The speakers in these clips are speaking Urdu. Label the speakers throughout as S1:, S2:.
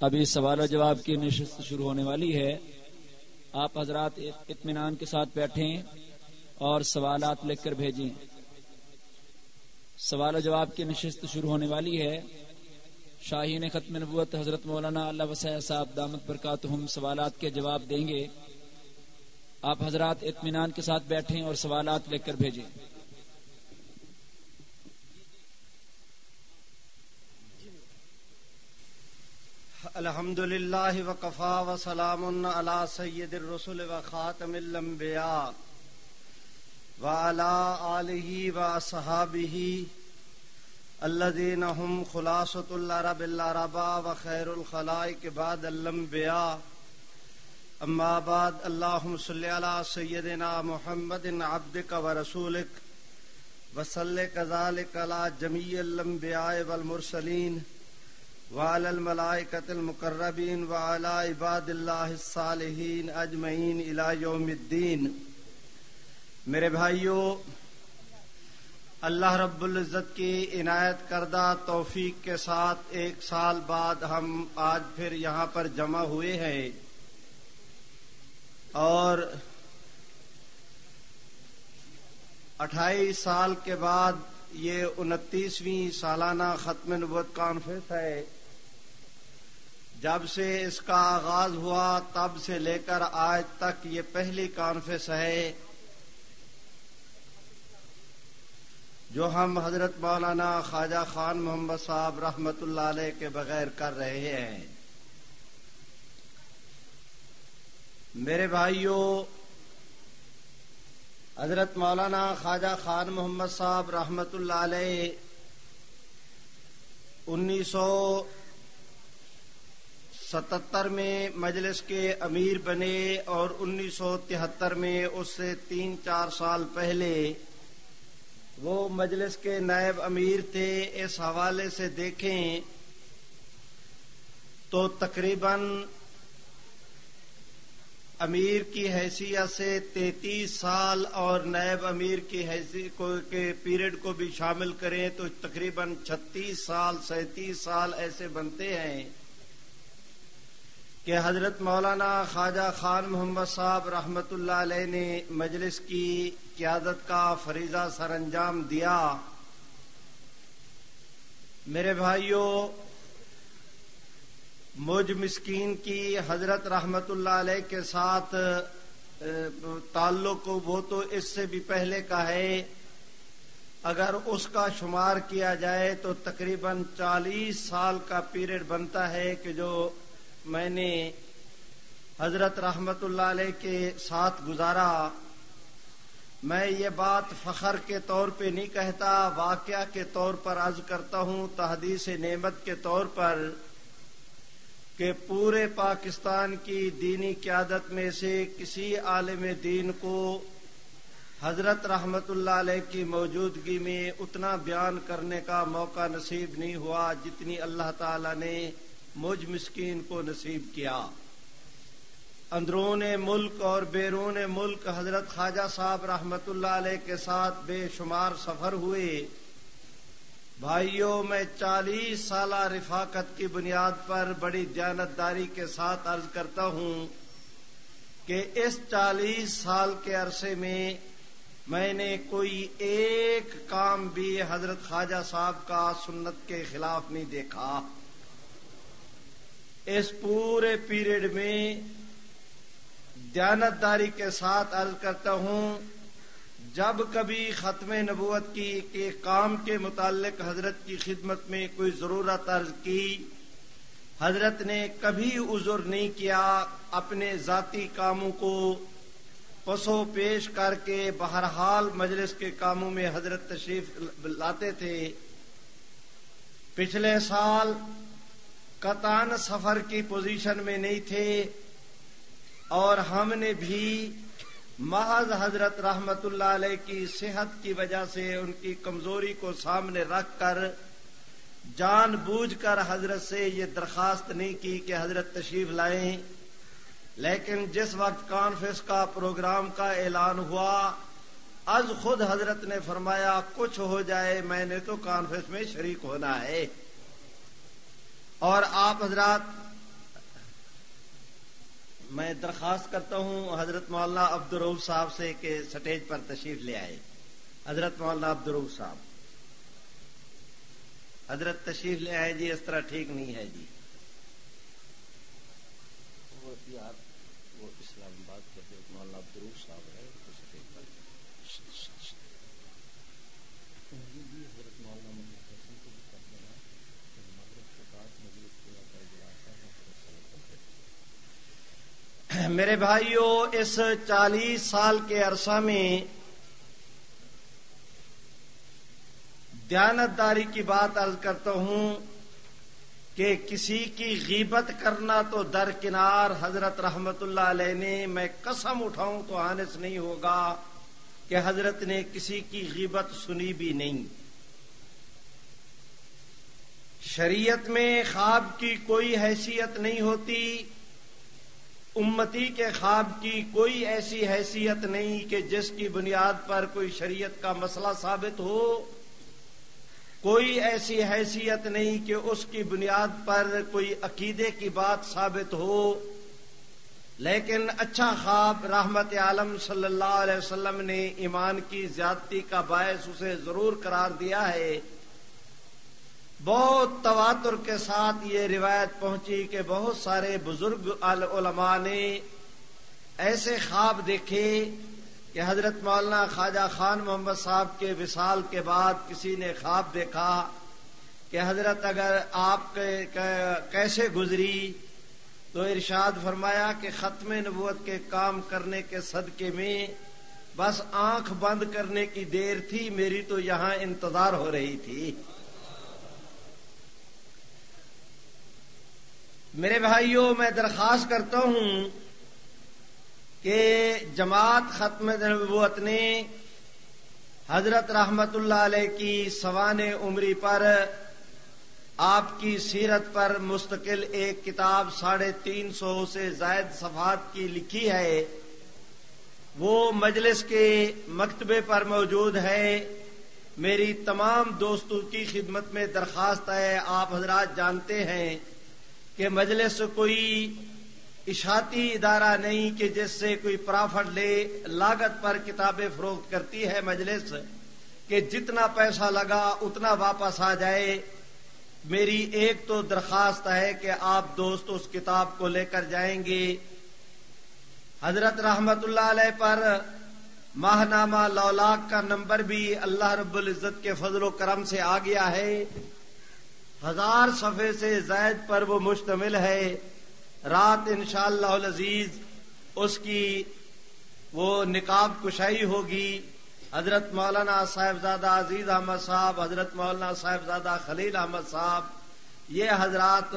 S1: ابھی سوال و جواب کی نشست شروع ہونے والی ہے۔ آپ حضرات اطمینان کے ساتھ بیٹھیں اور سوالات لکھ کر بھیجیں۔ سوال و جواب کی نشست شروع ہونے والی ہے۔ شاہین ختم نبوت حضرت مولانا اللہ وسیع صاحب دامت برکاتہم سوالات کے جواب دیں گے۔ آپ حضرات اطمینان کے ساتھ بیٹھیں اور سوالات لکھ کر بھیجیں۔
S2: الحمد للہ وقفا وسلام علی سید الرسل و خاتم الانبیاء وعلى آلہ و اصحابہ الذین هم خلاصۃ العرب العربا و خیر الخلائق بعد الانبیاء اما بعد اللهم صل علی سیدنا محمد عبدک و رسولک وصلی کذالک علی جمیع الانبیاء والمرسلین وعلى الملائكة المقربين وعلى عباد الله الصالحين اجمعین الى يوم الدین میرے بھائیوں اللہ رب العزت کی عنایت کردہ توفیق کے ساتھ ایک سال بعد ہم آج پھر یہاں پر جمع ہوئے ہیں۔ اور اٹھائیس سال کے بعد یہ انتیسویں سالانہ ختم نبوت کانفرنس ہے۔ جب سے اس کا آغاز ہوا، تب سے لے کر آج تک یہ پہلی کانفرنس ہے جو ہم حضرت مولانا خواجہ خان محمد صاحب رحمت اللہ علیہ کے بغیر کر رہے ہیں۔ میرے بھائیوں حضرت مولانا خواجہ خان محمد صاحب رحمت اللہ علیہ انیس سو ستتر میں مجلس کے امیر بنے اور انیس سو تہتر میں اس سے تین چار سال پہلے وہ مجلس کے نائب امیر تھے، اس حوالے سے دیکھیں تو تقریباً امیر کی حیثیت سے تینتیس سال اور نیب امیر کی حیثیت کے پیریڈ کو بھی شامل کریں تو تقریباً چھتیس سال، سینتیس سال ایسے بنتے ہیں۔ کہ حضرت مولانا خواجہ خان محمد صاحب رحمت اللہ علیہ نے مجلس کی قیادت کا فریضہ سر انجام دیا۔ میرے بھائیوں مجھ مسکین کی حضرت رحمت اللہ علیہ کے ساتھ تعلق وہ تو اس سے بھی پہلے کا ہے۔ اگر اس کا شمار کیا جائے تو تقریباً چالیس سال کا پیریڈ بنتا ہے کہ جو میں نے حضرت رحمت اللہ علیہ کے ساتھ گزارا۔ میں یہ بات فخر کے طور پہ نہیں کہتا، واقعہ کے طور پر عرض کرتا ہوں، تحدیث نعمت کے طور پر کہ پورے پاکستان کی دینی قیادت میں سے کسی عالم دین کو حضرت رحمت اللہ علیہ کی موجودگی میں اتنا بیان کرنے کا موقع نصیب نہیں ہوا جتنی اللہ تعالی نے مجھ مسکین کو نصیب کیا۔ اندرون ملک اور بیرون ملک حضرت خواجہ صاحب رحمت اللہ علیہ کے ساتھ بے شمار سفر ہوئے۔ بھائیوں، میں چالیس سالہ رفاقت کی بنیاد پر بڑی دیانتداری کے ساتھ عرض کرتا ہوں کہ اس چالیس سال کے عرصے میں میں نے کوئی ایک کام بھی حضرت خواجہ صاحب کا سنت کے خلاف نہیں دیکھا۔ اس پورے پیریڈ میں دیانتداری کے ساتھ عرض کرتا ہوں، جب کبھی ختم نبوت کی کے کام کے متعلق حضرت کی خدمت میں کوئی ضرورت عرض کی، حضرت نے کبھی عذر نہیں کیا اپنے ذاتی کاموں کو پسو پیش کر کے بہرحال مجلس کے کاموں میں حضرت تشریف لاتے تھے۔ پچھلے سال قطان سفر کی پوزیشن میں نہیں تھے اور ہم نے بھی محض حضرت رحمت اللہ علیہ کی صحت کی وجہ سے ان کی کمزوری کو سامنے رکھ کر جان بوجھ کر حضرت سے یہ درخواست نہیں کی کہ حضرت تشریف لائیں۔ لیکن جس وقت کانفرنس کا پروگرام کا اعلان ہوا، از خود حضرت نے فرمایا، کچھ ہو جائے، میں نے تو کانفرنس میں شریک ہونا ہے۔ اور آپ حضرات، میں درخواست کرتا ہوں حضرت مولانا عبدالروف صاحب سے کہ سٹیج پر تشریف لے آئے۔ حضرت مولانا عبدالروف صاحب، حضرت تشریف لے آئے جی اس طرح ٹھیک نہیں ہے جی۔ وہ اسلام آباد کے حضرت مولانا عبدالروف صاحب ہے میرے بھائیوں اس چالیس سال کے عرصہ میں دیانت داری کی بات عرض کرتا ہوں کہ کسی کی غیبت کرنا تو درکنار حضرت رحمت اللہ علیہ نے، میں قسم اٹھاؤں تو آنس نہیں ہوگا کہ حضرت نے کسی کی غیبت سنی بھی نہیں۔ شریعت میں خواب کی کوئی حیثیت نہیں ہوتی۔ امتی کے خواب کی کوئی ایسی حیثیت نہیں کہ جس کی بنیاد پر کوئی شریعت کا مسئلہ ثابت ہو۔ کوئی ایسی حیثیت نہیں کہ اس کی بنیاد پر کوئی عقیدے کی بات ثابت ہو۔ لیکن اچھا خواب رحمت عالم صلی اللہ علیہ وسلم نے ایمان کی زیادتی کا باعث اسے ضرور قرار دیا ہے۔ بہت تواتر کے ساتھ یہ روایت پہنچی کہ بہت سارے بزرگ علماء نے ایسے خواب دیکھے کہ حضرت مولانا خواجہ خان محمد صاحب کے وصال کے بعد کسی نے خواب دیکھا کہ حضرت اگر آپ کیسے گزری؟ تو ارشاد فرمایا کہ ختم نبوت کے کام کرنے کے صدقے میں بس آنکھ بند کرنے کی دیر تھی، میری تو یہاں انتظار ہو رہی تھی۔ میرے بھائیوں میں درخواست کرتا ہوں کہ جماعت ختم نبوت نے حضرت رحمت اللہ علیہ کی سوان عمری پر، آپ کی سیرت پر مستقل ایک کتاب ساڑھے تین سو سے زائد صفحات کی لکھی ہے۔ وہ مجلس کے مکتبے پر موجود ہے۔ میری تمام دوستوں کی خدمت میں درخواست ہے، آپ حضرات جانتے ہیں۔ کہ مجلس کوئی اشاعتی ادارہ نہیں کہ جس سے کوئی پرافٹ لے، لاگت پر کتابیں فروخت کرتی ہے مجلس، کہ جتنا پیسہ لگا اتنا واپس آ جائے۔ میری ایک تو درخواست ہے کہ آپ دوست اس کتاب کو لے کر جائیں گے۔ حضرت رحمت اللہ علیہ پر ماہنامہ لولاک کا نمبر بھی اللہ رب العزت کے فضل و کرم سے آ گیا ہے۔ ہزار صفحے سے زائد پر وہ مشتمل ہے۔ رات انشاءاللہ اللہ عزیز اس کی وہ نکاب کشائی ہوگی۔ حضرت مولانا صاحبزادہ عزیز احمد صاحب، حضرت مولانا صاحبزادہ خلیل احمد صاحب، یہ حضرات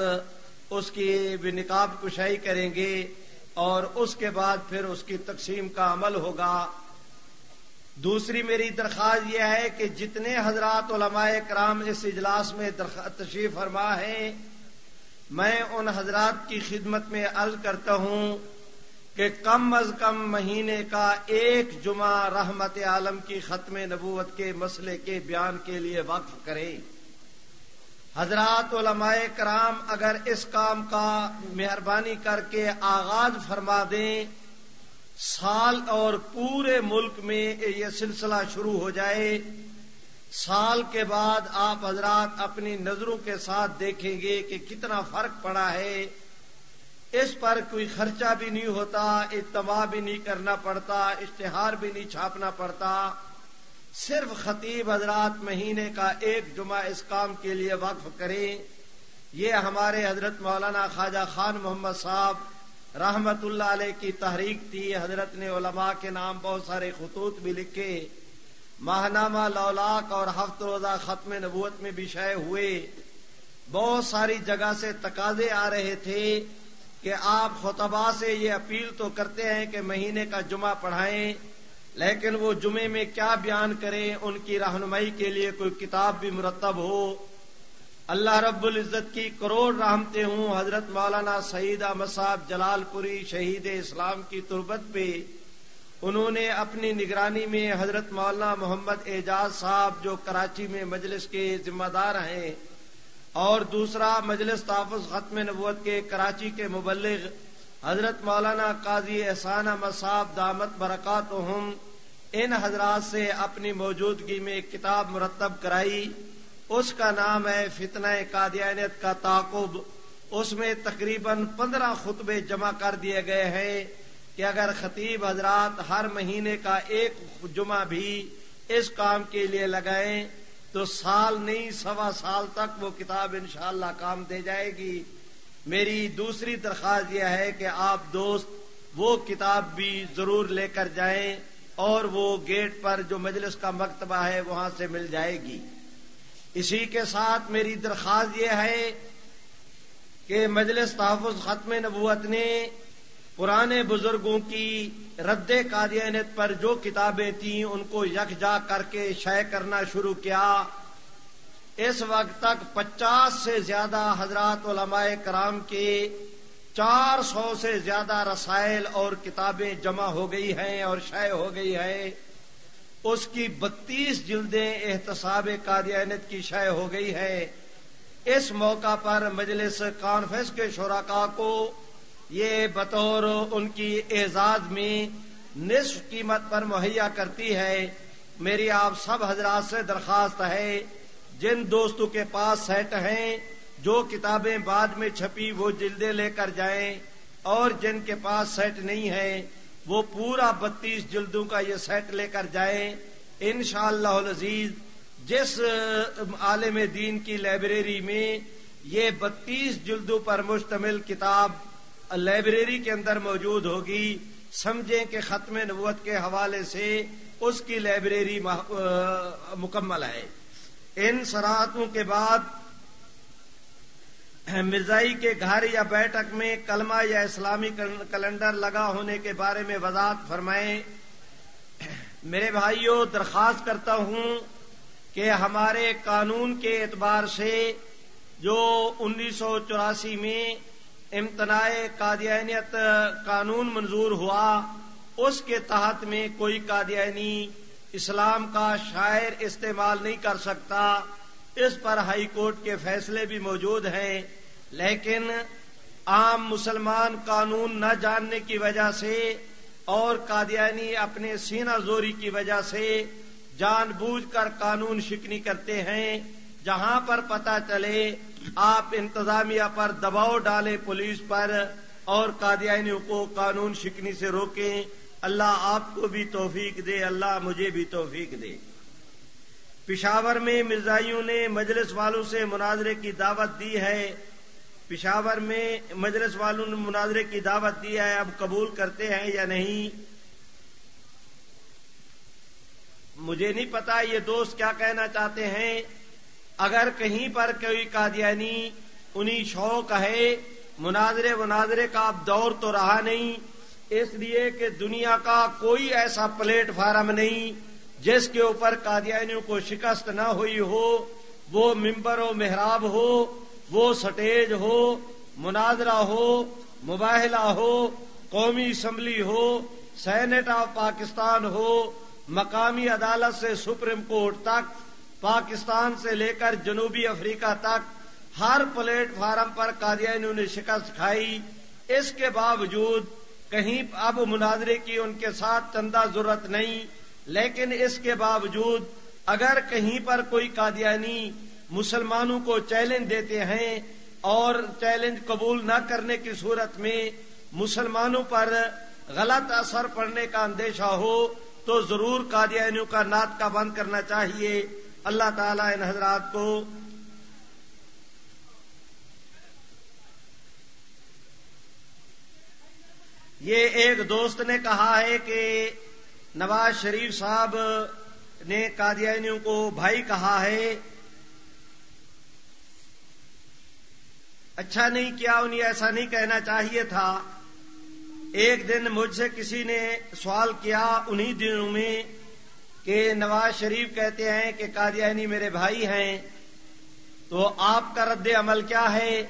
S2: اس کی بھی نکاب کشائی کریں گے اور اس کے بعد پھر اس کی تقسیم کا عمل ہوگا۔ دوسری میری درخواست یہ ہے کہ جتنے حضرات علماء کرام اس اجلاس میں تشریف فرما ہے میں ان حضرات کی خدمت میں عرض کرتا ہوں کہ کم از کم مہینے کا ایک جمعہ رحمت عالم کی ختم نبوت کے مسئلے کے بیان کے لیے وقف کرے حضرات علماء کرام اگر اس کام کا مہربانی کر کے آغاز فرما دیں سال اور پورے ملک میں یہ سلسلہ شروع ہو جائے، سال کے بعد آپ حضرات اپنی نظروں کے ساتھ دیکھیں گے کہ کتنا فرق پڑا ہے۔ اس پر کوئی خرچہ بھی نہیں ہوتا، اجتماع بھی نہیں کرنا پڑتا، اشتہار بھی نہیں چھاپنا پڑتا۔ صرف خطیب حضرات مہینے کا ایک جمعہ اس کام کے لیے وقف کریں۔ یہ ہمارے حضرت مولانا خواجہ خان محمد صاحب رحمت اللہ علیہ کی تحریک تھی۔ حضرت نے علماء کے نام بہت سارے خطوط بھی لکھے۔ ماہنامہ لولاک اور ہفت روزہ ختم نبوت میں بھی شائع ہوئے۔ بہت ساری جگہ سے تقاضے آ رہے تھے کہ آپ خطبہ سے یہ اپیل تو کرتے ہیں کہ مہینے کا جمعہ پڑھائیں، لیکن وہ جمعے میں کیا بیان کریں، ان کی رہنمائی کے لیے کوئی کتاب بھی مرتب ہو۔ اللہ رب العزت کی کروڑ رحمتے ہوں حضرت مولانا سعید احمد صاحب جلال پوری شہید اسلام کی تربت پہ۔ انہوں نے اپنی نگرانی میں حضرت مولانا محمد اعجاز صاحب جو کراچی میں مجلس کے ذمہ دار ہیں اور دوسرا مجلس تحفظ ختم نبوت کے کراچی کے مبلغ حضرت مولانا قاضی احسان مصاب دامت برکات ان حضرات سے اپنی موجودگی میں کتاب مرتب کرائی۔ اس کا نام ہے فتنہ قادیانیت کا تعقب اس میں تقریباً پندرہ خطبے جمع کر دیے گئے ہیں کہ اگر خطیب حضرات ہر مہینے کا ایک جمعہ بھی اس کام کے لیے لگائیں تو سال نہیں، سوا سال تک وہ کتاب انشاءاللہ کام دے جائے گی۔ میری دوسری درخواست یہ ہے کہ آپ دوست وہ کتاب بھی ضرور لے کر جائیں اور وہ گیٹ پر جو مجلس کا مکتبہ ہے وہاں سے مل جائے گی۔ اسی کے ساتھ میری درخواست یہ ہے کہ مجلس تحفظ ختم نبوت نے پرانے بزرگوں کی رد قادیانت پر جو کتابیں تھیں ان کو یکجا کر کے شے کرنا شروع کیا۔ اس وقت تک پچاس سے زیادہ حضرات علماء کرام کے چار سو سے زیادہ رسائل اور کتابیں جمع ہو گئی ہیں اور شے ہو گئی ہے اس کی بتیس جلدیں احتساب قادیانت کی شے ہو گئی ہے اس موقع پر مجلس کانفرنس کے شرکا کو یہ بطور ان کی اعزاز میں نصف قیمت پر مہیا کرتی ہے۔ میری آپ سب حضرات سے درخواست ہے، جن دوستوں کے پاس سیٹ ہیں، جو کتابیں بعد میں چھپی وہ جلدیں لے کر جائیں اور جن کے پاس سیٹ نہیں ہے وہ پورا بتیس جلدوں کا یہ سیٹ لے کر جائیں۔ ان شاء اللہ عزیز جس، عالم دین کی لائبریری میں یہ بتیس جلدوں پر مشتمل کتاب لائبریری کے اندر موجود ہوگی، سمجھیں کہ ختم نبوت کے حوالے سے اس کی لائبریری مکمل ہے۔ ان سراہتوں کے بعد مرزائی کے گھر یا بیٹھک میں کلمہ یا اسلامی کیلنڈر لگا ہونے کے بارے میں وضاحت فرمائیں۔ میرے بھائیوں درخواست کرتا ہوں کہ ہمارے قانون کے اعتبار سے جو انیس سو چوراسی میں امتناع قادیانیت قانون منظور ہوا، اس کے تحت میں کوئی قادیانی اسلام کا شاعر استعمال نہیں کر سکتا۔ اس پر ہائی کورٹ کے فیصلے بھی موجود ہیں، لیکن عام مسلمان قانون نہ جاننے کی وجہ سے اور قادیانی اپنے سینہ زوری کی وجہ سے جان بوجھ کر قانون شکنی کرتے ہیں، جہاں پر پتہ چلے آپ انتظامیہ پر دباؤ ڈالیں پولیس پر اور قادیانیوں کو قانون شکنی سے روکیں۔ اللہ آپ کو بھی توفیق دے، اللہ مجھے بھی توفیق دے۔ پشاور میں مرزائیوں نے مجلس والوں سے مناظرے کی دعوت دی ہے۔ پشاور میں مجلس والوں نے مناظرے کی دعوت دی ہے۔ اب قبول کرتے ہیں یا نہیں؟ مجھے نہیں پتا یہ دوست کیا کہنا چاہتے ہیں۔ اگر کہیں پر کوئی قادیانی انہیں شوق ہے، مناظرے مناظرے کا اب دور تو رہا نہیں، اس لیے کہ دنیا کا کوئی ایسا پلیٹ فارم نہیں۔ جس کے اوپر قادیانیوں کو شکست نہ ہوئی ہو، وہ ممبر و محراب ہو، وہ سٹیج ہو، مناظرہ ہو، مباہلہ ہو، قومی اسمبلی ہو، سینٹ آف پاکستان ہو، مقامی عدالت سے سپریم کورٹ تک، پاکستان سے لے کر جنوبی افریقہ تک، ہر پلیٹ فارم پر قادیانیوں نے شکست کھائی۔ اس کے باوجود کہیں اب مناظرے کی ان کے ساتھ چندہ ضرورت نہیں۔ لیکن اس کے باوجود اگر کہیں پر کوئی قادیانی مسلمانوں کو چیلنج دیتے ہیں اور چیلنج قبول نہ کرنے کی صورت میں مسلمانوں پر غلط اثر پڑنے کا اندیشہ ہو، تو ضرور قادیانیوں کا نعت کا بند کرنا چاہیے۔ اللہ تعالیٰ ان حضرات کو یہ ایک دوست نے کہا ہے کہ نواز شریف صاحب نے قادیانیوں کو بھائی کہا ہے اچھا نہیں کیا، انہیں ایسا نہیں کہنا چاہیے تھا۔ ایک دن مجھ سے کسی نے سوال کیا انہی دنوں میں کہ نواز شریف کہتے ہیں کہ قادیانی میرے بھائی ہیں، تو آپ کا رد عمل کیا ہے؟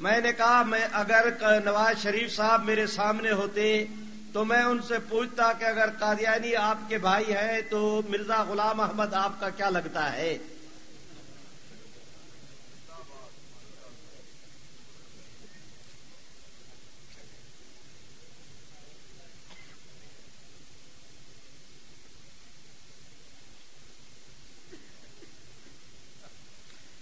S2: میں نے کہا، میں اگر نواز شریف صاحب میرے سامنے ہوتے تو میں ان سے پوچھتا کہ اگر قادیانی آپ کے بھائی ہیں تو مرزا غلام احمد آپ کا کیا لگتا ہے؟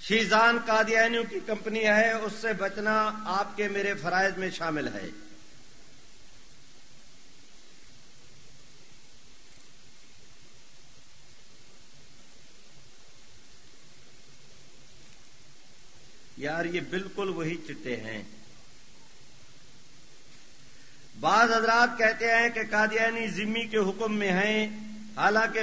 S2: شیزان قادیانیوں کی کمپنی ہے، اس سے بچنا آپ کے میرے فرائض میں شامل ہے۔ یار، یہ بالکل وہی چٹے ہیں۔ بعض حضرات کہتے ہیں کہ قادیانی ذمی کے حکم میں ہیں، حالانکہ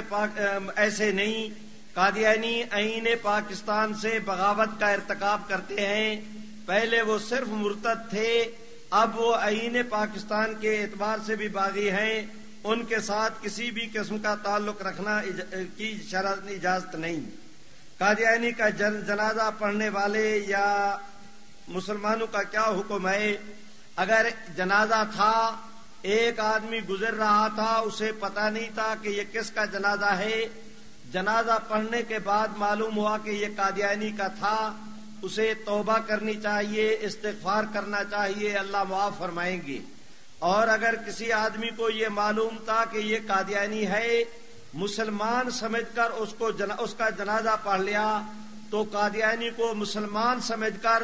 S2: ایسے نہیں۔ قادیانی عین پاکستان سے بغاوت کا ارتکاب کرتے ہیں۔ پہلے وہ صرف مرتد تھے، اب وہ عین پاکستان کے اعتبار سے بھی باغی ہیں۔ ان کے ساتھ کسی بھی قسم کا تعلق رکھنا کی شرط، اجازت نہیں۔ قادیانی کا جنازہ پڑھنے والے یا مسلمانوں کا کیا حکم ہے؟ اگر جنازہ تھا، ایک آدمی گزر رہا تھا، اسے پتا نہیں تھا کہ یہ کس کا جنازہ ہے۔ جنازہ پڑھنے کے بعد معلوم ہوا کہ یہ قادیانی کا تھا۔ اسے توبہ کرنی چاہیے، استغفار کرنا چاہیے، اللہ معاف فرمائیں گے۔ اور اگر کسی آدمی کو یہ معلوم تھا کہ یہ قادیانی ہے مسلمان سمجھ کر اس کو جنا، اس کا جنازہ پڑھ لیا تو قادیانی کو مسلمان سمجھ کر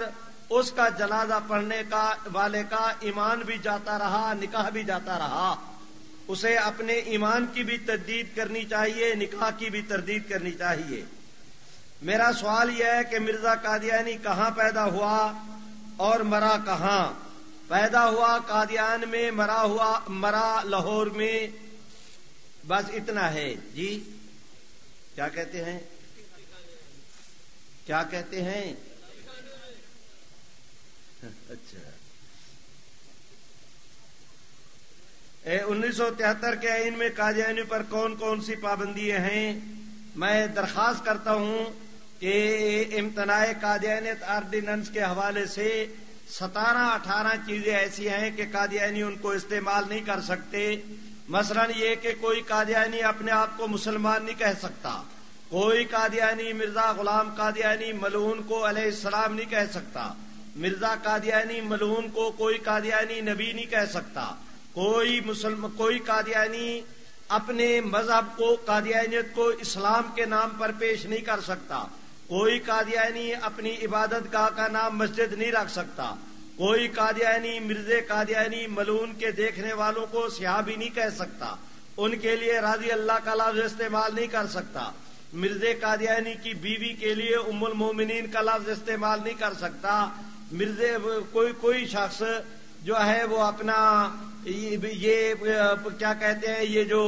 S2: اس کا جنازہ پڑھنے کا والے کا ایمان بھی جاتا رہا، نکاح بھی جاتا رہا۔ اسے اپنے ایمان کی بھی تردید کرنی چاہیے، نکاح کی بھی تردید کرنی چاہیے۔ میرا سوال یہ ہے کہ مرزا قادیانی کہاں پیدا ہوا اور مرا کہاں؟ پیدا ہوا قادیان میں، مرا ہوا، مرا لاہور میں بس اتنا ہے۔ جی؟ کیا کہتے ہیں؟ کیا کہتے ہیں؟ اچھا۔ انیس سو تہتر کے آئین میں قادیانی پر کون کون سی پابندیاں ہیں؟ میں درخواست کرتا ہوں کہ امتناع قادیانیت آرڈیننس کے حوالے سے ستارہ اٹھارہ چیزیں ایسی ہیں کہ قادیانی ان کو استعمال نہیں کر سکتے۔ مثلا یہ کہ کوئی قادیانی اپنے آپ کو مسلمان نہیں کہہ سکتا۔ کوئی قادیانی مرزا غلام قادیانی ملون کو علیہ السلام نہیں کہہ سکتا۔ مرزا قادیانی ملون کو کوئی قادیانی نبی نہیں کہہ سکتا۔ کوئی مسلم کوئی قادیانی اپنے مذہب کو، قادیانیت کو اسلام کے نام پر پیش نہیں کر سکتا۔ کوئی قادیانی اپنی عبادت گاہ کا نام مسجد نہیں رکھ سکتا۔ کوئی قادیانی یعنی مرزے قادیانی یعنی ملون کے دیکھنے والوں کو سیاح نہیں کہہ سکتا۔ ان کے لیے راضی اللہ کا لفظ استعمال نہیں کر سکتا۔ مرزے قادیانی یعنی کی بیوی کے لیے ام المومنین کا لفظ استعمال نہیں کر سکتا۔ مرزے کوئی کوئی شخص جو ہے وہ اپنا یہ کیا کہتے ہیں یہ جو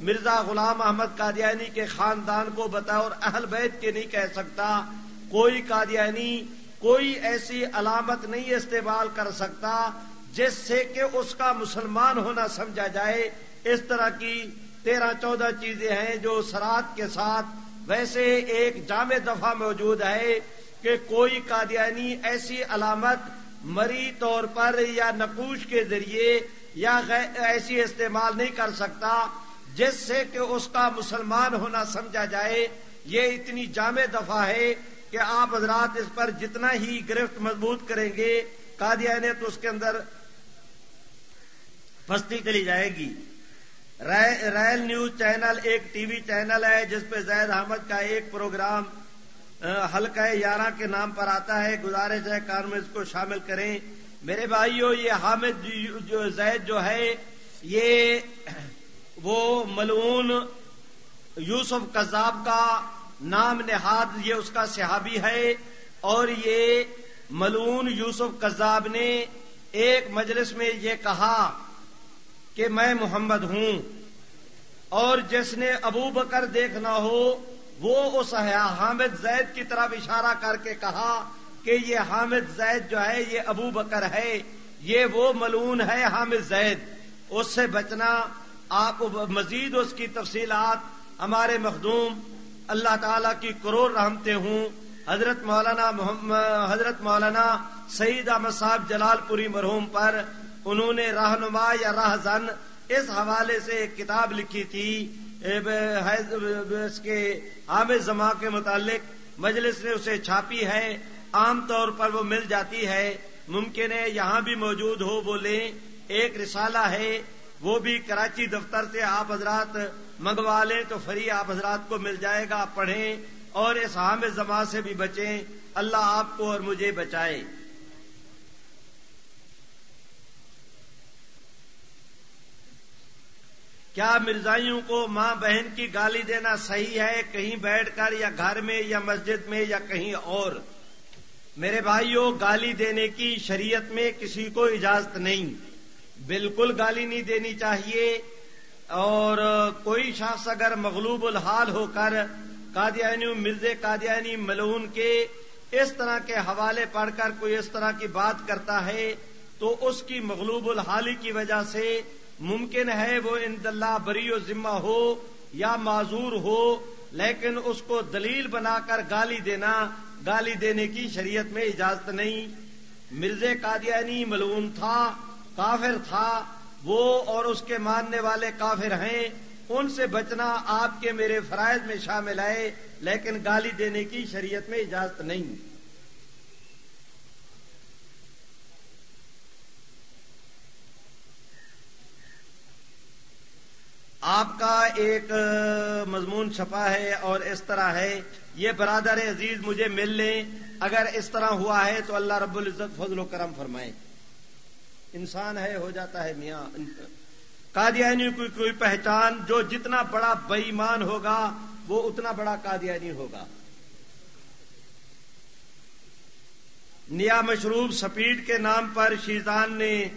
S2: مرزا غلام احمد قادیانی کے خاندان کو بطور اہل بیت کے نہیں کہہ سکتا۔ کوئی قادیانی کوئی ایسی علامت نہیں استعمال کر سکتا جس سے کہ اس کا مسلمان ہونا سمجھا جائے۔ اس طرح کی تیرہ چودہ چیزیں ہیں جو سرات کے ساتھ ویسے ایک جامع دفعہ موجود ہے کہ کوئی قادیانی ایسی علامت مری طور پر یا نقوش کے ذریعے یا ایسی استعمال نہیں کر سکتا جس سے کہ اس کا مسلمان ہونا سمجھا جائے۔ یہ اتنی جامع دفعہ ہے کہ آپ حضرات اس پر جتنا ہی گرفت مضبوط کریں گے قادیانی تو اس کے اندر پستی چلی جائے گی۔ ریل نیوز چینل ایک ٹی وی چینل ہے، جس پہ زید احمد کا ایک پروگرام حلقہ یارہ کے نام پر آتا ہے۔ گزارش ہے کانوینس کو شامل کریں۔ میرے بھائیو، یہ حامد جو زید جو ہے، یہ وہ ملون یوسف کذاب کا نام نہاد یہ اس کا صحابی ہے اور یہ ملون یوسف کذاب نے ایک مجلس میں یہ کہا کہ میں محمد ہوں اور جس نے ابو بکر دیکھنا ہو وہ اس حامد زید کی طرف اشارہ کر کے کہا کہ یہ حامد زید جو ہے یہ ابو بکر ہے یہ وہ ملون ہے حامد زید اس سے بچنا آپ مزید اس کی تفصیلات ہمارے مخدوم اللہ تعالیٰ کی کروڑ رحمتے ہوں۔ حضرت مولانا محمد حضرت مولانا سعید احمد صاحب جلال پوری مرحوم پر انہوں نے رہنما یا راہ زن اس حوالے سے ایک کتاب لکھی تھی۔ اس کے حامد زماں کے متعلق مجلس نے اسے چھاپی ہے۔ عام طور پر وہ مل جاتی ہے۔ ممکن ہے یہاں بھی موجود ہو، وہ لیں۔ ایک رسالہ ہے۔ وہ بھی کراچی دفتر سے۔ آپ حضرات منگوا لیں تو فری آپ حضرات کو مل جائے گا پڑھیں اور اس حامد زماں سے بھی بچیں۔ اللہ آپ کو اور مجھے بچائے۔ کیا مرزائیوں کو ماں بہن کی گالی دینا صحیح ہے؟ کہیں بیٹھ کر یا گھر میں یا مسجد میں یا کہیں اور۔ میرے بھائیوں، گالی دینے کی شریعت میں کسی کو اجازت نہیں۔ بالکل گالی نہیں دینی چاہیے۔ اور کوئی شخص اگر مغلوب الحال ہو کر قادیانی مرزے قادیانی ملون کے اس طرح کے حوالے پڑھ کر کوئی اس طرح کی بات کرتا ہے تو اس کی مغلوب الحالی کی وجہ سے ممکن ہے وہ ان اللہ بری و ذمہ ہو یا معذور ہو، لیکن اس کو دلیل بنا کر گالی دینا، گالی دینے کی شریعت میں اجازت نہیں۔ مرزے قادیانی ملون تھا، کافر تھا وہ اور اس کے ماننے والے کافر ہیں، ان سے بچنا آپ کے میرے فرائض میں شامل ہے، لیکن گالی دینے کی شریعت میں اجازت نہیں۔ آپ کا ایک مضمون چھپا ہے اور اس طرح ہے، یہ برادر عزیز مجھے مل لیں، اگر اس طرح ہوا ہے تو اللہ رب العزت فضل و کرم فرمائے۔ انسان ہے، ہو جاتا ہے میاں۔ قادیانی کی کوئی پہچان جو جتنا بڑا بےمان ہوگا، وہ اتنا بڑا قادیانی ہوگا۔ نیا مشروب سپیڈ کے نام پر شیزان نے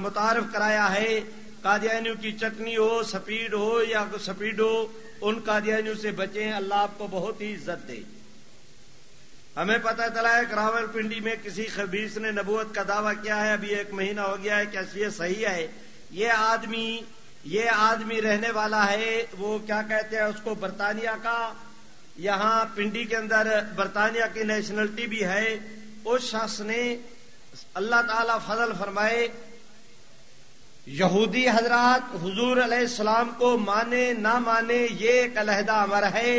S2: متعارف کرایا ہے۔ قادیانیوں کی چٹنی ہو، سپیڈ ہو یا سپیڈ ہو، ان قادیانیوں سے بچیں۔ اللہ آپ کو بہت ہی عزت دے۔ ہمیں پتہ چلا ہے کہ راول پنڈی میں کسی خبیص نے نبوت کا دعویٰ کیا ہے، ابھی ایک مہینہ ہو گیا ہے کیا یہ صحیح ہے۔ یہ آدمی یہ آدمی رہنے والا ہے، وہ کیا کہتے ہیں، اس کو برطانیہ کا، یہاں پنڈی کے اندر برطانیہ کی نیشنلٹی بھی ہے۔ اس شخص نے اللہ تعالی فضل فرمائے، یہودی حضرات حضور علیہ السلام کو مانے نہ مانے یہ ایک علیحدہ امر ہے،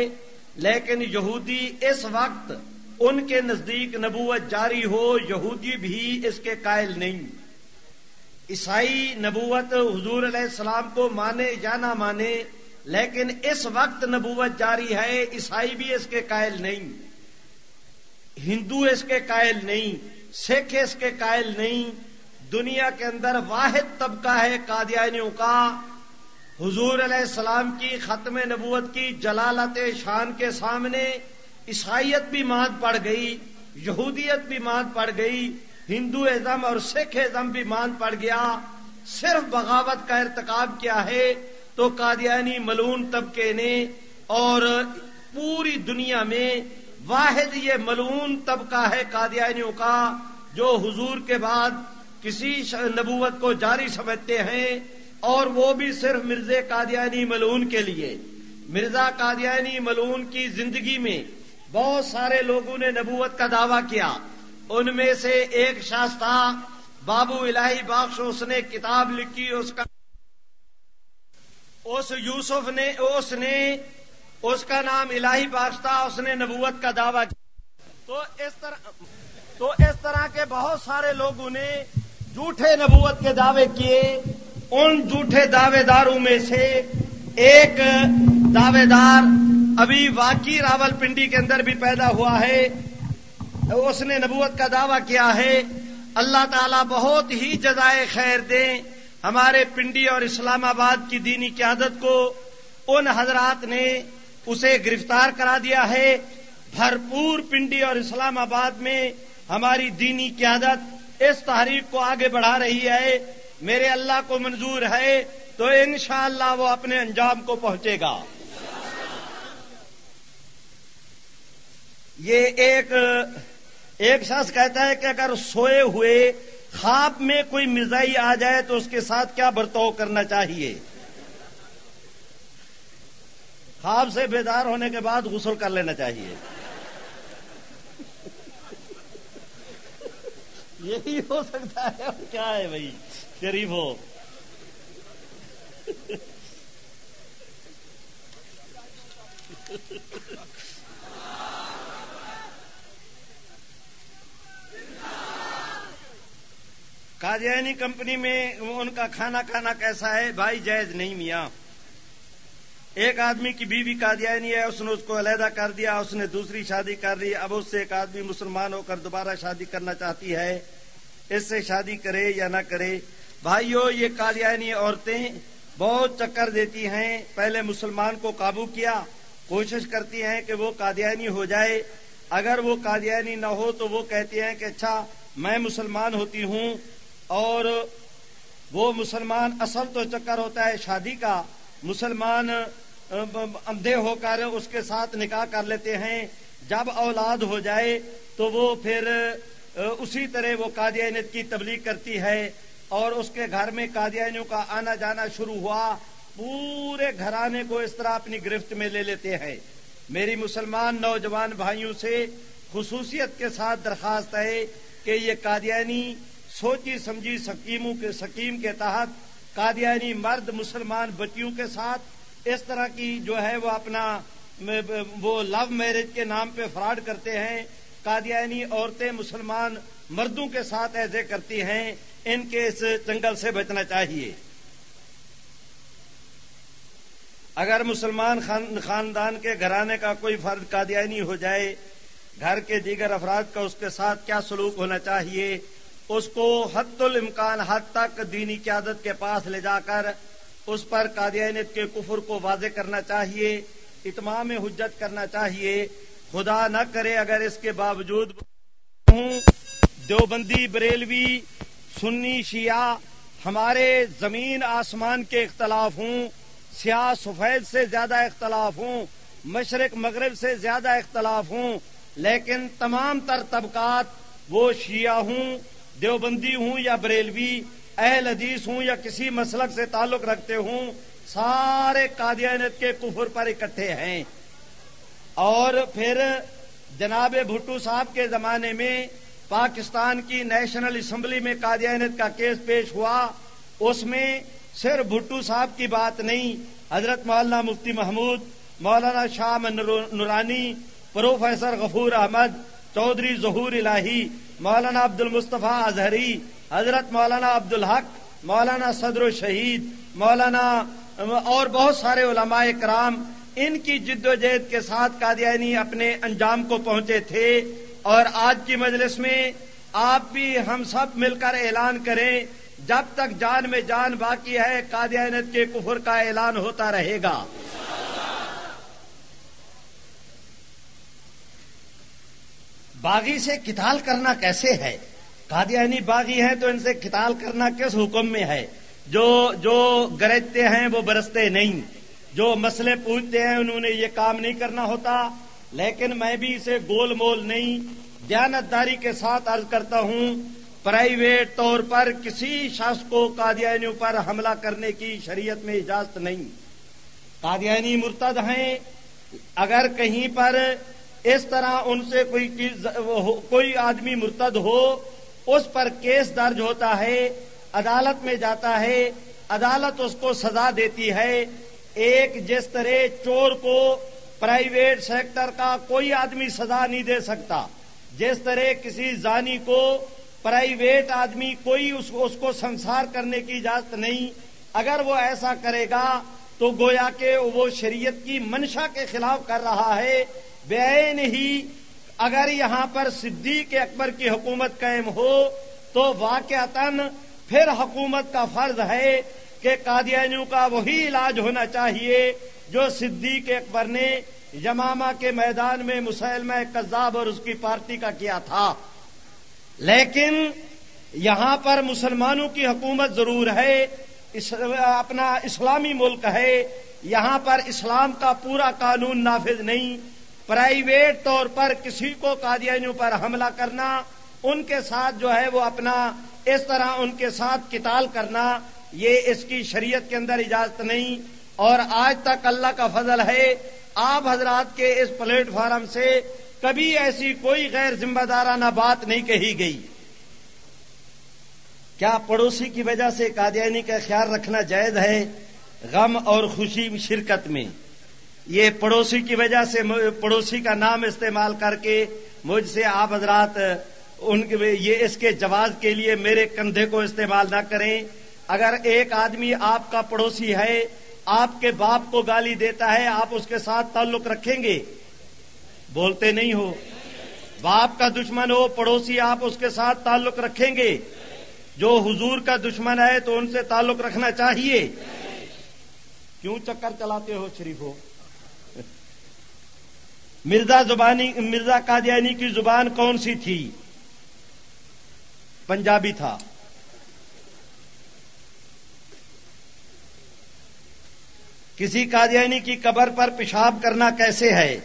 S2: لیکن یہودی اس وقت ان کے نزدیک نبوت جاری ہو، یہودی بھی اس کے قائل نہیں۔ عیسائی نبوت حضور علیہ السلام کو مانے یا نہ مانے، لیکن اس وقت نبوت جاری ہے، عیسائی بھی اس کے قائل نہیں۔ ہندو اس کے قائل نہیں، سکھ اس کے قائل نہیں۔ دنیا کے اندر واحد طبقہ ہے قادیانیوں کا۔ حضور علیہ السلام کی ختم نبوت کی جلالت شان کے سامنے عیسائیت بھی مات پڑ گئی، یہودیت بھی مات پڑ گئی، ہندو ازم اور سکھ ازم بھی مان پڑ گیا۔ صرف بغاوت کا ارتکاب کیا ہے تو قادیانی ملون طبقے نے اور پوری دنیا میں واحد یہ ملون طبقہ ہے قادیانیوں کا جو حضور کے بعد کسی نبوت کو جاری سمجھتے ہیں اور وہ بھی صرف مرزا قادیانی ملون کے لیے۔ مرزا قادیانی ملون کی زندگی میں بہت سارے لوگوں نے نبوت کا دعویٰ کیا۔ ان میں سے ایک شخص تھا، بابو الہی بخش، اس نے کتاب لکھی، اس کا اس یوسف نے اس نے اس کا نام الہی بخش تھا، اس نے نبوت کا دعویٰ کیا۔ تو اس طرح تو اس طرح کے بہت سارے لوگوں نے جھوٹے نبوت کے دعوے کیے۔ ان جھوٹے دعوے داروں میں سے ایک دعوے دار ابھی واقعی راول پنڈی کے اندر بھی پیدا ہوا ہے۔ اس نے نبوت کا دعویٰ کیا ہے۔ اللہ تعالیٰ بہت ہی جزائے خیر دیں۔ ہمارے پنڈی اور اسلام آباد کی دینی قیادت کو ان حضرات نے اسے گرفتار کرا دیا ہے۔ بھرپور پنڈی اور اسلام آباد میں ہماری دینی قیادت اس تحریک کو آگے بڑھا رہی ہے۔ میرے اللہ کو منظور ہے تو انشاءاللہ وہ اپنے انجام کو پہنچے گا۔ یہ ایک ایک شخص کہتا ہے کہ اگر سوئے ہوئے خواب میں کوئی مرزائی آ جائے تو اس کے ساتھ کیا برتاؤ کرنا چاہیے؟ خواب سے بیدار ہونے کے بعد غسل کر لینا چاہیے۔ یہی ہو سکتا ہے۔ کیا ہے بھائی؟ شریف ہو۔ قادیانی کمپنی میں ان کا کھانا کھانا کیسا ہے؟ بھائی جائز نہیں میاں۔ ایک آدمی کی بیوی قادیانی ہے، اس نے اس کو علیحدہ کر دیا، اس نے دوسری شادی کر لی۔ اب اس سے ایک آدمی مسلمان ہو کر دوبارہ شادی کرنا چاہتی ہے۔ اس سے شادی کرے یا نہ کرے۔ بھائیو، یہ قادیانی عورتیں بہت چکر دیتی ہیں۔ پہلے مسلمان کو قابو کیا، کوشش کرتی ہیں کہ وہ قادیانی ہو جائے۔ اگر وہ قادیانی نہ ہو تو وہ کہتی ہیں کہ اچھا میں مسلمان ہوتی ہوں۔ اور وہ مسلمان اصل تو چکر ہوتا ہے شادی کا۔ مسلمان اندھے ہو کر اس کے ساتھ نکاح کر لیتے ہیں۔ جب اولاد ہو جائے تو وہ پھر اسی طرح وہ قادیانیت کی تبلیغ کرتی ہے۔ اور اس کے گھر میں قادیانیوں کا آنا جانا شروع ہوا۔ پورے گھرانے کو اس طرح اپنی گرفت میں لے لیتے ہیں۔ میری مسلمان نوجوان بھائیوں سے خصوصیت کے ساتھ درخواست ہے کہ یہ قادیانی سوچی سمجھی سکیموں کے سکیم کے تحت قادیانی مرد مسلمان بچیوں کے ساتھ اس طرح کی جو ہے وہ اپنا وہ لو میرج کے نام پہ فراڈ کرتے ہیں۔ قادیانی عورتیں مسلمان مردوں کے ساتھ ایسے کرتی ہیں۔ ان کے اس جنگل سے بچنا چاہیے۔ اگر مسلمان خاندان کے گھرانے کا کوئی فرد قادیانی ہو جائے، گھر کے دیگر افراد کا اس کے ساتھ کیا سلوک ہونا چاہیے؟ اس کو حد الامکان حد تک دینی قیادت کے پاس لے جا کر اس پر قادیانیت کے کفر کو واضح کرنا چاہیے، اتمام حجت کرنا چاہیے۔ خدا نہ کرے اگر اس کے باوجود دیوبندی، بریلوی، سنی، شیعہ ہمارے زمین آسمان کے اختلاف ہوں۔ سیاہ سفید سے زیادہ اختلاف ہوں۔ مشرق، مغرب سے زیادہ اختلاف ہوں۔ لیکن تمام تر طبقات وہ شیعہ ہوں۔ دیوبندی ہوں یا بریلوی، اہل حدیث ہوں یا کسی مسلک سے تعلق رکھتے ہوں، سارے قادیانت کے کفر پر اکٹھے ہیں۔ اور پھر جناب بھٹو صاحب کے زمانے میں پاکستان کی نیشنل اسمبلی میں قادیانت کا کیس پیش ہوا، اس میں صرف بھٹو صاحب کی بات نہیں، حضرت مولانا مفتی محمود، مولانا شاہ نورانی، پروفیسر غفور احمد، چودھری ظہور الہی مولانا عبد المصطفیٰ اظہری حضرت مولانا عبد الحق مولانا صدر الشہید، مولانا اور بہت سارے علماء کرام ان کی جد و جہد کے ساتھ قادیانی اپنے انجام کو پہنچے تھے۔ اور آج کی مجلس میں آپ بھی ہم سب مل کر اعلان کریں، جب تک جان میں جان باقی ہے، قادیانت کے کفر کا اعلان ہوتا رہے گا۔ باغی سے کتال کرنا کیسے ہے؟ قادیانی باغی ہیں تو ان سے کتال کرنا کس حکم میں ہے؟ جو جو گرجتے ہیں وہ برستے نہیں۔ جو مسئلے پوچھتے ہیں انہوں نے یہ کام نہیں کرنا ہوتا۔ لیکن میں بھی اسے گول مول نہیں، دیانتداری کے ساتھ عرض کرتا ہوں، پرائیویٹ طور پر کسی شخص کو قادیانیوں پر حملہ کرنے کی شریعت میں اجازت نہیں۔ قادیانی مرتد ہیں۔ اگر کہیں پر اس طرح ان سے کوئی چیز کوئی آدمی مرتد ہو اس پر کیس درج ہوتا ہے عدالت میں جاتا ہے عدالت اس کو سزا دیتی ہے۔ ایک جس طرح چور کو پرائیویٹ سیکٹر کا کوئی آدمی سزا نہیں دے سکتا جس طرح کسی زانی کو پرائیویٹ آدمی کوئی اس کو, اس کو سنسار کرنے کی اجازت نہیں اگر وہ ایسا کرے گا تو گویا کہ وہ شریعت کی منشا کے خلاف کر رہا ہے۔ بے نہیں اگر یہاں پر صدیق اکبر کی حکومت قائم ہو تو واقع پھر حکومت کا فرض ہے کہ قادیانیوں کا وہی علاج ہونا چاہیے جو صدیق اکبر نے یمامہ کے میدان میں مسلمہ کذاب اور اس کی پارٹی کا کیا تھا۔ لیکن یہاں پر مسلمانوں کی حکومت ضرور ہے اپنا اسلامی ملک ہے، یہاں پر اسلام کا پورا قانون نافذ نہیں۔ پرائیویٹ طور پر کسی کو قادیانیوں پر حملہ کرنا، ان کے ساتھ جو ہے وہ اپنا اس طرح ان کے ساتھ کتال کرنا، یہ اس کی شریعت کے اندر اجازت نہیں۔ اور آج تک اللہ کا فضل ہے، آپ حضرات کے اس پلیٹ فارم سے کبھی ایسی کوئی غیر ذمہ دارانہ بات نہیں کہی گئی۔ کیا پڑوسی کی وجہ سے قادیانی کا خیال رکھنا جائز ہے؟ غم اور خوشی شرکت میں۔ یہ پڑوسی کی وجہ سے پڑوسی کا نام استعمال کر کے مجھ سے آپ حضرات، ان یہ اس کے جواز کے لیے میرے کندھے کو استعمال نہ کریں۔ اگر ایک آدمی آپ کا پڑوسی ہے، آپ کے باپ کو گالی دیتا ہے، آپ اس کے ساتھ تعلق رکھیں گے؟ بولتے نہیں ہو۔ باپ کا دشمن ہو، پڑوسی آپ اس کے ساتھ تعلق رکھیں گے۔ جو حضور کا دشمن ہے تو ان سے تعلق رکھنا چاہیے۔ کیوں چکر چلاتے ہو شریف ہو مرزا زبانی مرزا قادیانی کی زبان کون سی تھی؟ پنجابی تھا۔ کسی قادیانی کی قبر پر پیشاب کرنا کیسے ہے؟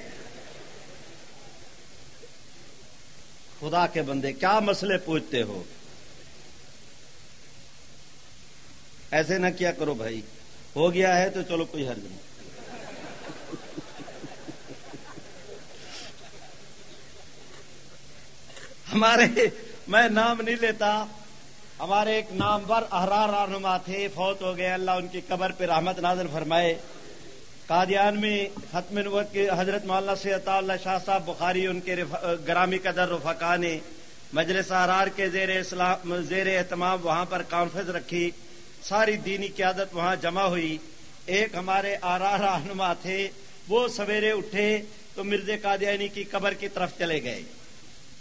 S2: خدا کے بندے، کیا مسئلے پوچھتے ہو؟ ایسے نہ کیا کرو بھائی۔ ہو گیا ہے تو چلو کوئی حرج نہیں۔ ہمارے، میں نام نہیں لیتا، ہمارے ایک نامور احرار رہنما تھے، فوت ہو گئے، اللہ ان کی قبر پہ رحمت نازل فرمائے۔ قادیان میں ختم نبوت کے حضرت مولانا سید اللہ شاہ صاحب بخاری ان کے گرامی قدر رفقا نے مجلس احرار کے زیر اسلام، زیر اہتمام وہاں پر کانفرنس رکھی۔ ساری دینی قیادت وہاں جمع ہوئی۔ ایک ہمارے آرار رہنما تھے، وہ سویرے اٹھے تو مرزے قادیانی کی قبر کی طرف چلے گئے۔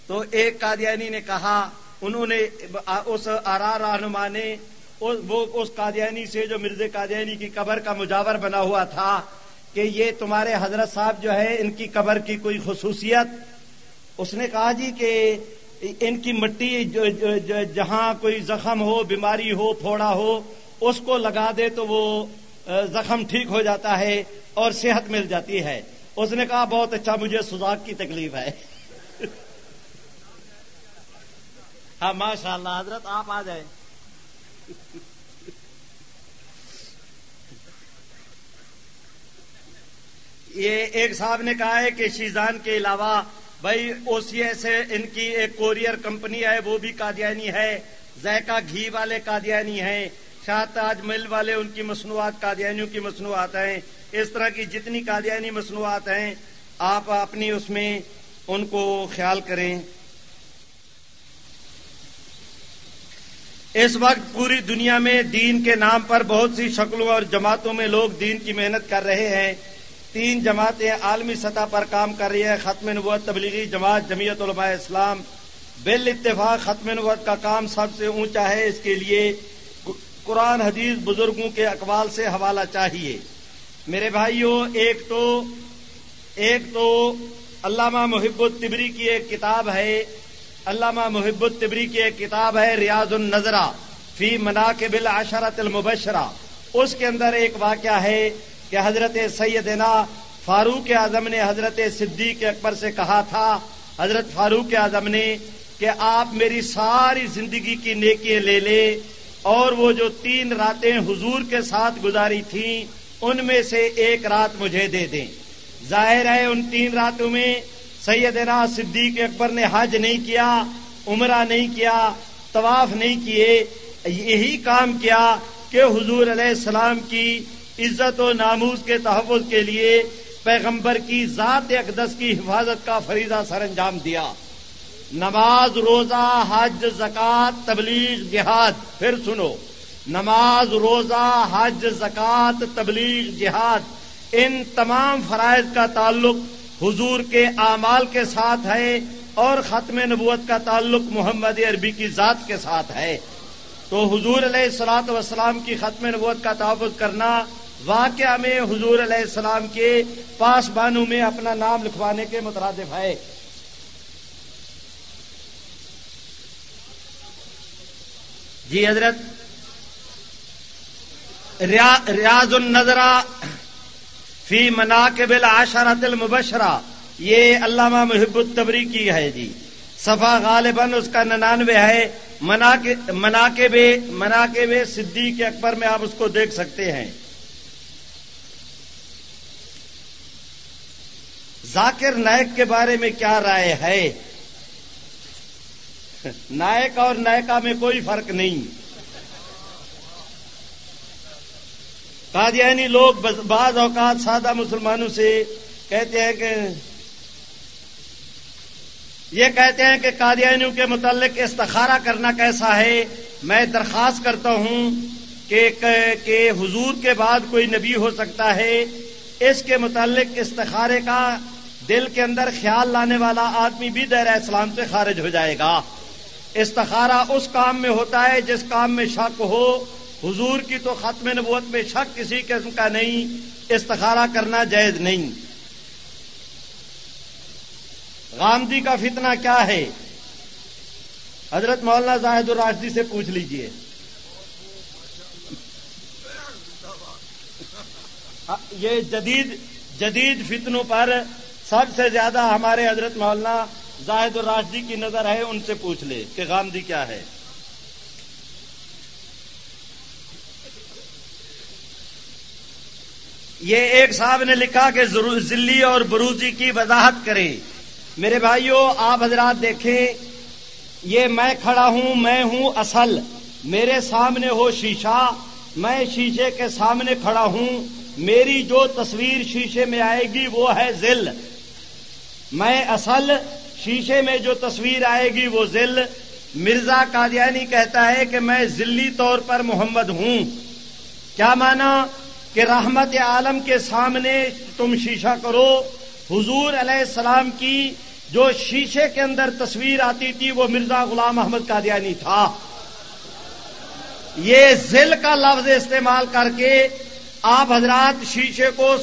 S2: تو ایک قادیانی نے کہا، انہوں نے اس آرار رہنما نے وہ اس قادیانی سے جو مرزے قادیانی کی قبر کا مجاور بنا ہوا تھا کہ یہ تمہارے حضرت صاحب جو ہے، ان کی قبر کی کوئی خصوصیت؟ اس نے کہا جی کہ ان کی مٹی جو جہاں کوئی زخم ہو، بیماری ہو، پھوڑا ہو، اس کو لگا دے تو وہ زخم ٹھیک ہو جاتا ہے اور صحت مل جاتی ہے۔ اس نے کہا، بہت اچھا مجھے سزاق کی تکلیف ہے۔ ہاں ماشاء اللہ حضرت آپ آ جائیں۔ یہ ایک صاحب نے کہا ہے کہ شیزان کے علاوہ، بھائی او سی ایس ان کی ایک کوریئر کمپنی ہے، وہ بھی قادیانی ہے۔ ذائقہ گھی والے قادیانی ہیں، شاہ تاج مل والے ان کی مصنوعات، قادیانیوں کی مصنوعات ہیں۔ اس طرح کی جتنی قادیانی مصنوعات ہیں، آپ اپنی اس میں ان کو خیال کریں۔ اس وقت پوری دنیا میں دین کے نام پر بہت سی شکلوں اور جماعتوں میں لوگ دین کی محنت کر رہے ہیں۔ تین جماعتیں عالمی سطح پر کام کر رہی ہیں۔ ختم نبوت، تبلیغی جماعت، جمعیت علماء اسلام۔ بل اتفاق ختم نبوت کا کام سب سے اونچا ہے۔ اس کے لیے قرآن، حدیث بزرگوں کے اقوال سے حوالہ چاہیے۔ میرے بھائیوں، ایک تو ایک تو علامہ محب الطبری کی ایک کتاب ہے۔ علامہ محب الطبری کی ایک کتاب ہے ریاض النظرہ فی مناقب العشرت المبشرہ۔ اس کے اندر ایک واقعہ ہے کہ حضرت سیدنا فاروق اعظم نے حضرت صدیق اکبر سے کہا تھا، حضرت فاروق اعظم نے کہ آپ میری ساری زندگی کی نیکیاں لے لے اور وہ جو تین راتیں حضور کے ساتھ گزاری تھیں، ان میں سے ایک رات مجھے دے دیں۔ ظاہر ہے ان تین راتوں میں سیدنا صدیق اکبر نے حج نہیں کیا، عمرہ نہیں کیا، طواف نہیں کیے، یہی کام کیا کہ حضور علیہ السلام کی عزت و ناموز کے تحفظ کے لیے پیغمبر کی ذات اقدس کی حفاظت کا فریضہ سر انجام دیا۔ نماز، روزہ، حج زکات تبلیغ، جہاد، پھر سنو۔ نماز، روزہ، حج زکات تبلیغ، جہاد، ان تمام فرائض کا تعلق حضور کے اعمال کے ساتھ ہے اور ختم نبوت کا تعلق محمد عربی کی ذات کے ساتھ ہے۔ تو حضور علیہ السلاط وسلام کی ختم نبوت کا تحفظ کرنا واقعہ میں حضور علیہ السلام کے پاس بانو میں اپنا نام لکھوانے کے مترادف ہے۔ جی حضرت ریاض النظرہ فی مناقب العشرت المبشرہ. یہ علامہ محب التبری کی ہے جی. صفا غالباً اس کا ننانوے ہے. مناقب مناقب صدیق اکبر میں آپ اس کو دیکھ سکتے ہیں. ذاکر نائک کے بارے میں کیا رائے ہے؟ نائک اور نائکا میں کوئی فرق نہیں. قادیانی لوگ بعض اوقات سادہ مسلمانوں سے کہتے ہیں کہ یہ کہتے ہیں کہ قادیانیوں کے متعلق استخارہ کرنا کیسا ہے؟ میں درخواست کرتا ہوں کہ حضور کے بعد کوئی نبی ہو سکتا ہے؟ اس کے متعلق استخارے کا دل کے اندر خیال لانے والا آدمی بھی دیر اسلام سے خارج ہو جائے گا۔ استخارہ اس کام میں ہوتا ہے جس کام میں شک ہو حضور کی تو ختم نبوت میں شک کسی قسم کا نہیں، استخارہ کرنا جائز نہیں۔ غامدی کا فتنہ کیا ہے؟ حضرت مولانا زاہد الراشدی سے پوچھ لیجیے۔ یہ جدید جدید فتنوں پر سب سے زیادہ ہمارے حضرت مولانا زاہد الراشدی کی نظر ہے، ان سے پوچھ لے کہ غامدی کیا ہے۔ یہ ایک صاحب نے لکھا کہ ذلی اور بروزی کی وضاحت کرے میرے بھائیوں آپ حضرات دیکھیں، یہ میں کھڑا ہوں، میں ہوں اصل۔ میرے سامنے ہو شیشہ، میں شیشے کے سامنے کھڑا ہوں۔ میری جو تصویر شیشے میں آئے گی، وہ ہے ذل۔ میں اصل، شیشے میں جو تصویر آئے گی، وہ ذل۔ مرزا قادیانی کہتا ہے کہ میں ذلی طور پر محمد ہوں۔ کیا مانا؟ کہ رحمت عالم کے سامنے تم شیشہ کرو۔ حضور علیہ السلام کی جو شیشے کے اندر تصویر آتی تھی، وہ مرزا غلام احمد قادیانی تھا۔ یہ ذل کا لفظ استعمال کر کے آپ حضرات شیشے کو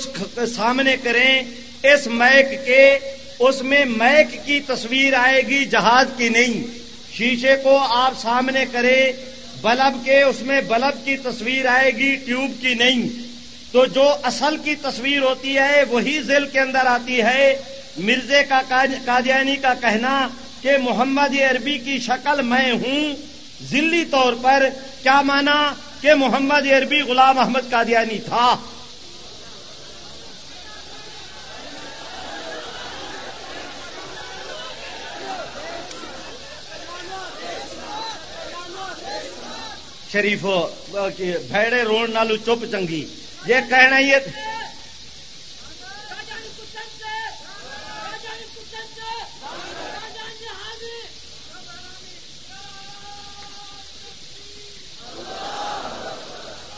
S2: سامنے کریں۔ اس میک کے، اس میں میک کی تصویر آئے گی، جہاز کی نہیں۔ شیشے کو آپ سامنے کریں۔ بلب کے، اس میں بلب کی تصویر آئے گی، ٹیوب کی نہیں۔ تو جو اصل کی تصویر ہوتی ہے وہی ذل کے اندر آتی ہے۔ مرزے کا قادیانی کا کہنا کہ محمد عربی کی شکل میں ہوں۔ ذلی طور پر کیا مانا کہ محمد عربی غلام احمد قادیانی تھا؟ شریف بھیڑے روڈ نالو چپ چنگی۔ یہ کہنا یہ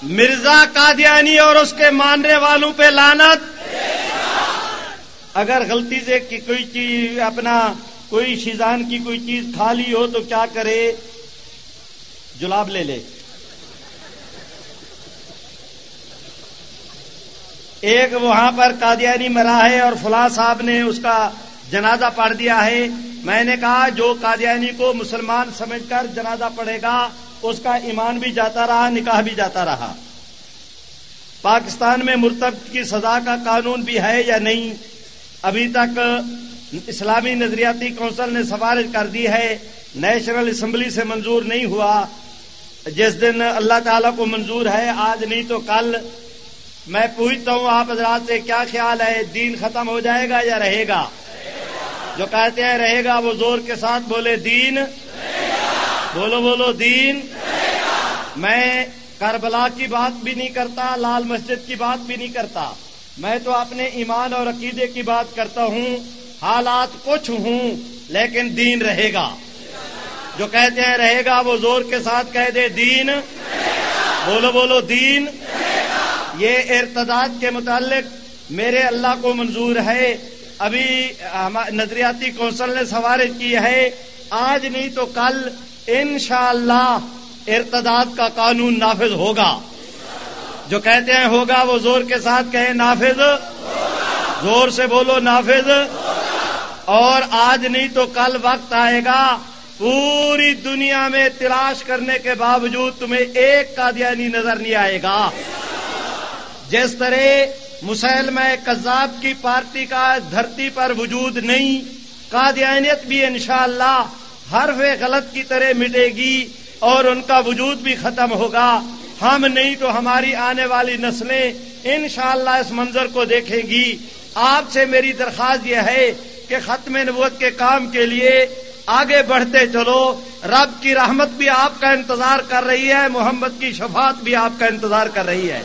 S2: مرزا قادیانی اور اس کے ماننے والوں پہ لانت اگر غلطی سے کوئی چیز اپنا کوئی شیزان کی کوئی چیز کھا لی ہو تو کیا کرے؟ جلاب لے لے۔ ایک وہاں پر قادیانی مرا ہے اور فلاں صاحب نے اس کا جنازہ پڑھ دیا ہے۔ میں نے کہا، جو قادیانی کو مسلمان سمجھ کر جنازہ پڑھے گا، اس کا ایمان بھی جاتا رہا، نکاح بھی جاتا رہا۔ پاکستان میں مرتب کی سزا کا قانون بھی ہے یا نہیں؟ ابھی تک اسلامی نظریاتی کونسل نے سفارش کر دی ہے۔ نیشنل اسمبلی سے منظور نہیں ہوا۔ جس دن اللہ تعالیٰ کو منظور ہے، آج نہیں تو کل میں پوچھتا ہوں آپ حضرات سے کیا خیال ہے، دین ختم ہو جائے گا یا رہے گا؟ جو کہتے ہیں رہے گا، وہ زور کے ساتھ بولے، دین بولو بولو، دین میں کربلا کی بات بھی نہیں کرتا، لال مسجد کی بات بھی نہیں کرتا۔ میں تو اپنے ایمان اور عقیدے کی بات کرتا ہوں، حالات کچھ ہوں، لیکن دین رہے گا۔ جو کہتے ہیں رہے گا، وہ زور کے ساتھ کہہ دے، دین بولو بولو، دین یہ ارتداد کے متعلق میرے اللہ کو منظور ہے۔ ابھی نظریاتی کونسل نے سوارش کی ہے۔ آج نہیں تو کل انشاءاللہ ارتداد کا قانون نافذ ہوگا۔ جو کہتے ہیں ہوگا وہ زور کے ساتھ کہیں نافذ زور سے بولو نافذ۔ اور آج نہیں تو کل وقت آئے گا پوری دنیا میں تلاش کرنے کے باوجود تمہیں ایک قادیانی نظر نہیں آئے گا۔ جس طرح مسلم کذاب کی پارٹی کا دھرتی پر وجود نہیں، قادیانیت بھی انشاءاللہ ہر غلط کی طرح مٹے گی اور ان کا وجود بھی ختم ہوگا۔ ہم نہیں تو ہماری آنے والی نسلیں انشاءاللہ اس منظر کو دیکھیں گی۔ آپ سے میری درخواست یہ ہے کہ ختم نبوت کے کام کے لیے آگے بڑھتے چلو۔ رب کی رحمت بھی آپ کا انتظار کر رہی ہے، محمد کی شفاعت بھی آپ کا انتظار کر رہی ہے۔